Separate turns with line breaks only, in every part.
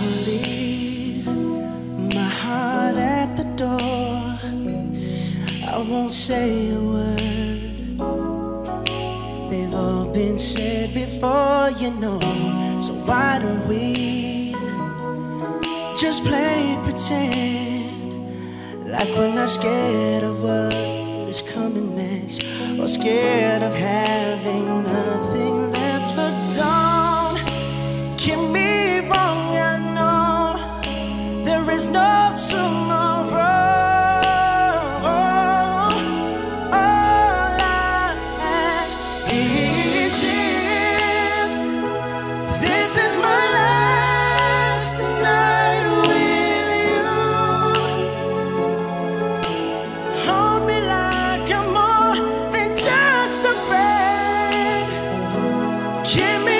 carefully, my heart at the door. I won't say a word. They've all been said before, you know. So why don't we just play pretend? Like we're not scared of what is coming next, or scared of having nothing left. But don't keep me wrong is no tomorrow. All I ask is if this is my last night with you. Hold me like more than just a friend. Give me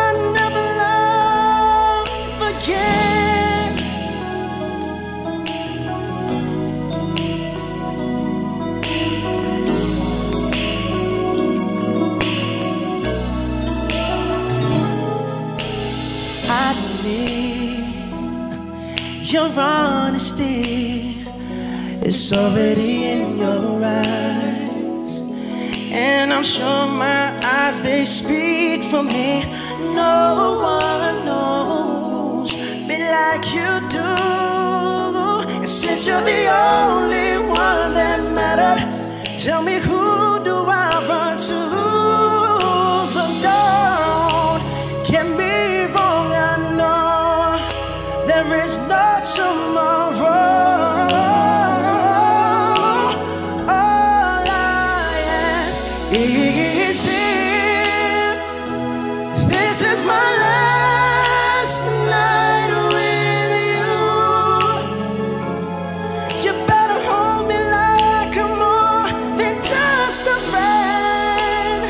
your honesty is already in your eyes. And I'm sure my eyes, they speak for me. No one knows me like you do. And since you're the only one This is my last night with you, you better hold me like more than just a friend.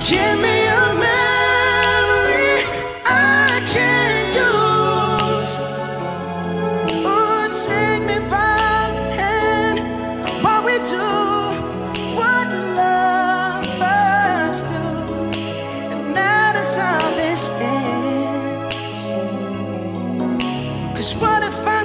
Give me a memory I can use. Ooh, take me by hand while we do. Spotify.